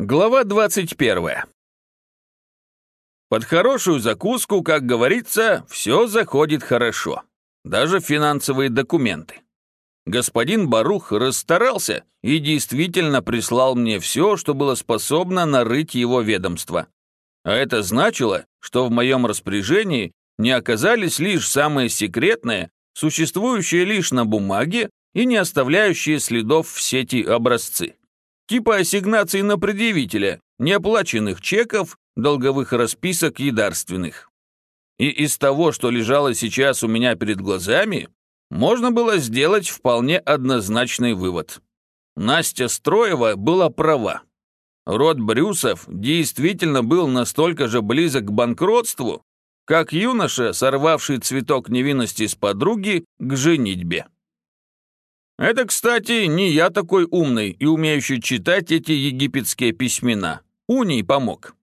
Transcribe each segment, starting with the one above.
Глава 21. Под хорошую закуску, как говорится, все заходит хорошо. Даже финансовые документы. Господин Барух расстарался и действительно прислал мне все, что было способно нарыть его ведомство. А это значило, что в моем распоряжении не оказались лишь самые секретные, существующие лишь на бумаге и не оставляющие следов в сети образцы типа ассигнаций на предъявителя, неоплаченных чеков, долговых расписок и дарственных. И из того, что лежало сейчас у меня перед глазами, можно было сделать вполне однозначный вывод. Настя Строева была права. Род Брюсов действительно был настолько же близок к банкротству, как юноша, сорвавший цветок невинности с подруги, к женитьбе. Это, кстати, не я такой умный и умеющий читать эти египетские письмена. Уний помог.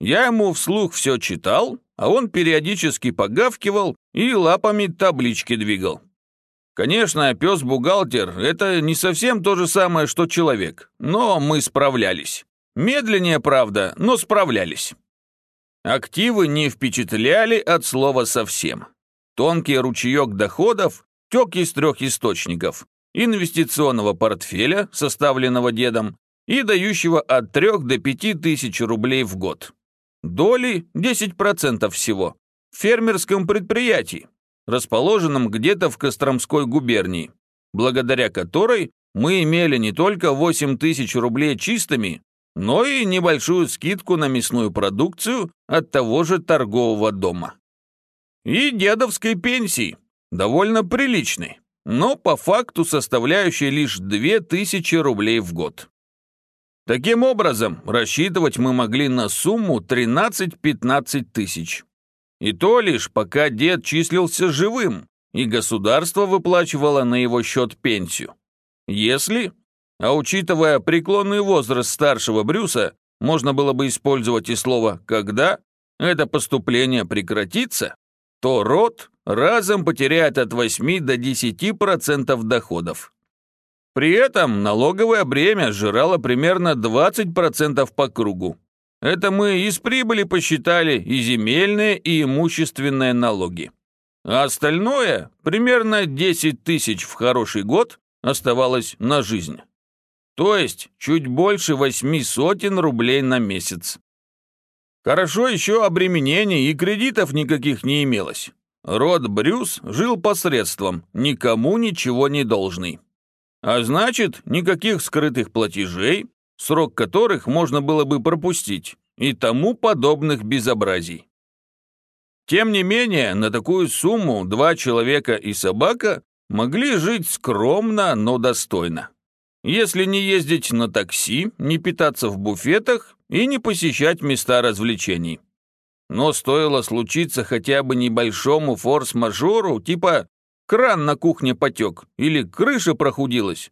Я ему вслух все читал, а он периодически погавкивал и лапами таблички двигал. Конечно, пес-бухгалтер – это не совсем то же самое, что человек, но мы справлялись. Медленнее, правда, но справлялись. Активы не впечатляли от слова совсем. Тонкий ручеек доходов тек из трех источников инвестиционного портфеля, составленного дедом, и дающего от 3 до 5 тысяч рублей в год. Доли 10% всего в фермерском предприятии, расположенном где-то в Костромской губернии, благодаря которой мы имели не только 8 тысяч рублей чистыми, но и небольшую скидку на мясную продукцию от того же торгового дома. И дедовской пенсии, довольно приличной но по факту составляющей лишь 2000 рублей в год. Таким образом, рассчитывать мы могли на сумму 13-15 тысяч. И то лишь пока дед числился живым, и государство выплачивало на его счет пенсию. Если, а учитывая преклонный возраст старшего Брюса, можно было бы использовать и слово «когда», это поступление прекратится, то род разом потеряет от 8 до 10% доходов. При этом налоговое бремя сжирало примерно 20% по кругу. Это мы из прибыли посчитали и земельные, и имущественные налоги. А остальное, примерно 10 тысяч в хороший год, оставалось на жизнь. То есть чуть больше восьми сотен рублей на месяц. Хорошо еще обременений и кредитов никаких не имелось. Род Брюс жил посредством, никому ничего не должный. А значит, никаких скрытых платежей, срок которых можно было бы пропустить, и тому подобных безобразий. Тем не менее, на такую сумму два человека и собака могли жить скромно, но достойно. Если не ездить на такси, не питаться в буфетах и не посещать места развлечений. Но стоило случиться хотя бы небольшому форс-мажору, типа кран на кухне потек или крыша прохудилась,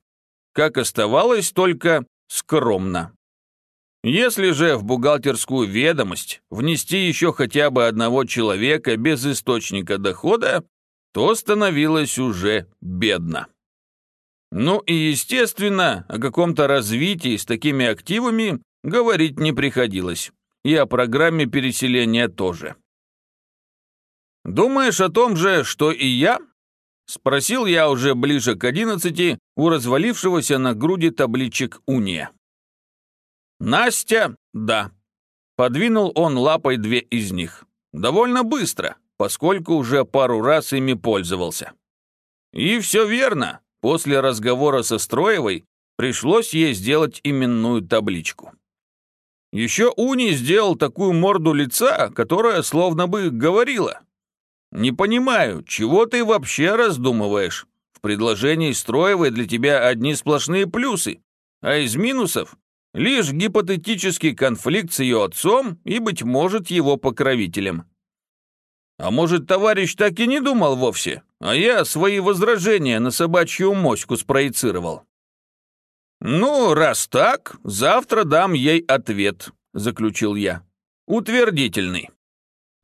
как оставалось только скромно. Если же в бухгалтерскую ведомость внести еще хотя бы одного человека без источника дохода, то становилось уже бедно. Ну и, естественно, о каком-то развитии с такими активами говорить не приходилось и о программе переселения тоже. «Думаешь о том же, что и я?» Спросил я уже ближе к одиннадцати у развалившегося на груди табличек уния. «Настя, да». Подвинул он лапой две из них. Довольно быстро, поскольку уже пару раз ими пользовался. И все верно, после разговора со Строевой пришлось ей сделать именную табличку. Еще Уни сделал такую морду лица, которая словно бы говорила. «Не понимаю, чего ты вообще раздумываешь? В предложении Строевой для тебя одни сплошные плюсы, а из минусов лишь гипотетический конфликт с ее отцом и, быть может, его покровителем. А может, товарищ так и не думал вовсе, а я свои возражения на собачью моську спроецировал. «Ну, раз так, завтра дам ей ответ», — заключил я. «Утвердительный.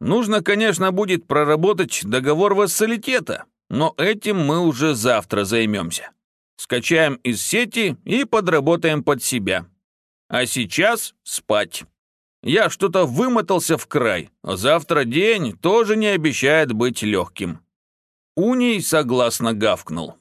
Нужно, конечно, будет проработать договор вассалитета, но этим мы уже завтра займемся. Скачаем из сети и подработаем под себя. А сейчас спать. Я что-то вымотался в край. Завтра день тоже не обещает быть легким. Уний согласно гавкнул.